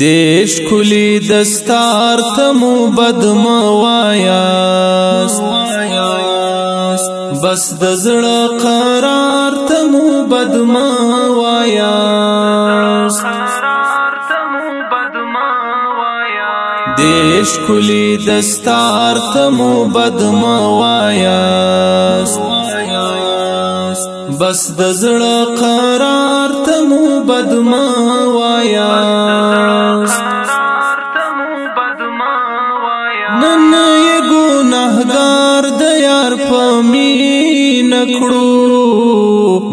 دیش کلی دستار تمو بد موایاست بس د زړه قرار تمو بد موایاست دیش کلی دستار تمو بد موایاست بس د زړه قرار تمو بد موایاست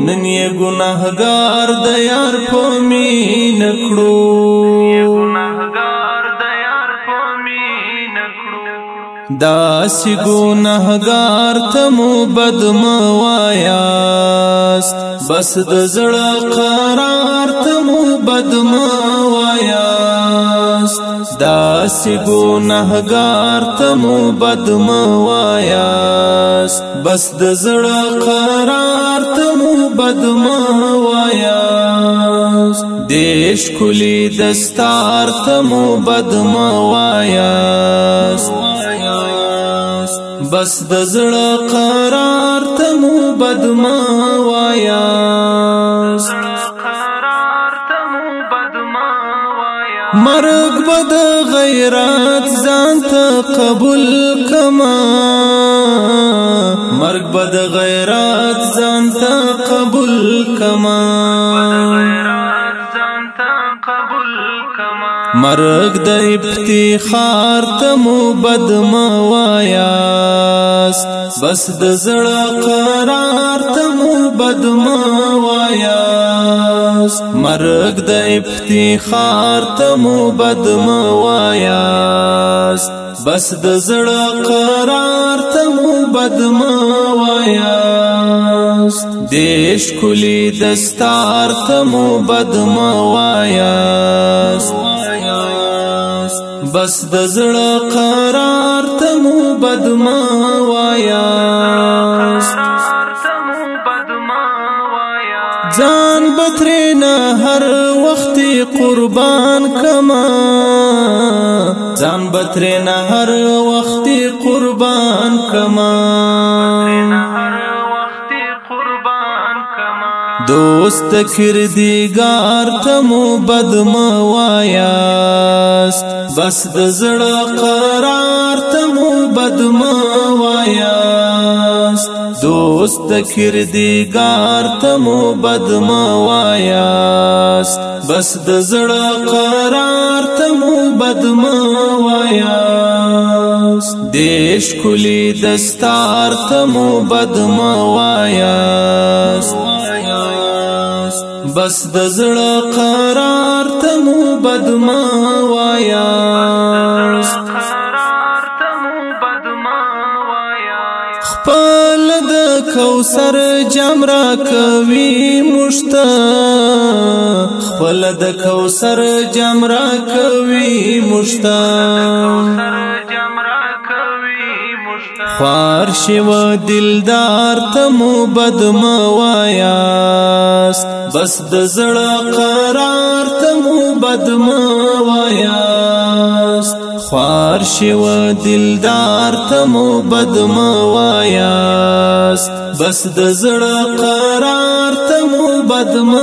نن یې ګناهګار د یار په مینه کړو داس ګناهګار ته مو بد موایاست بس د زړه قرار ته مو بد موایاست داس داسی گناهگار تمو بدم وایاس بس د زړه قرار تمو بدم وایاس دیش کلی دستار تمو بدم وایاس بس د زړه قرار تمو بدم وایاس مرګ بد غیرات ځان ته قبول کما مرګ بد غیرات ځان ته قبول کما مرګ د افتخار ته مو بد موایا بس د زړه قرار ته مو بد موایا است مرګ د افتخار ته مو بد موایاست بس د زړه قرار ته مو بد موایاست دیش کلی دستار ته مو بد موایاست بس د زړه قرار ته مو بد موایاست هر وخت قربان کما ځان بتر نه هر وخت قربان کما دوست کردگار تمو بدموایاست بس د زړه قرار تمو اوس د کردګار ته مو بدما وایاست بس د زړه قرار ته مو بدما وایاست دیش کلی دستار ته مو بدما وایاست بس د زړه قرار ته مو بدما وایا کوثر جام را کوي مشتا خپل د کوثر جام را کوي مشتا خوار شو دلدار تمو بدما وایاست بس د زړه قرار تمو بدما وایاست خوار شو دلدار تمو بدم وایاست بس د زړه قرار تمو بدم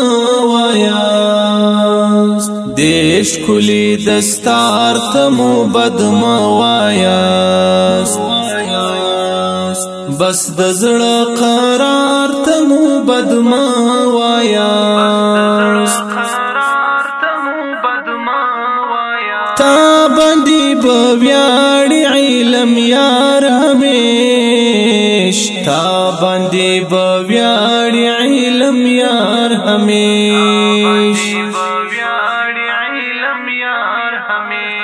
وایاست دیش کلی دستار تمو بدم وایاست بس د زړه قرار تمو بدم وایاست يم يا رميش تا باندې بویاړ علم يا رميش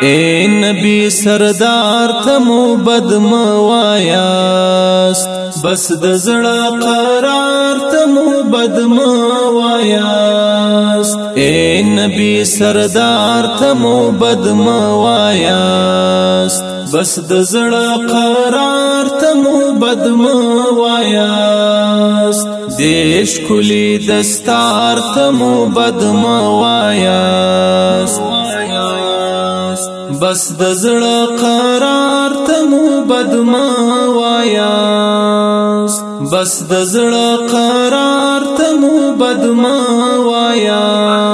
اے نبی سردار تمو بدم وایاست بس د زړه قرار تمو بدم نبی سردار ته مو بد موایاست بس د زړه قرار ته مو بد موایاست دیش کلی دستار ته مو بد موایاست بس د زړه قرار ته مو بد موایاست بس د زړه قرار ته مو بد موایاست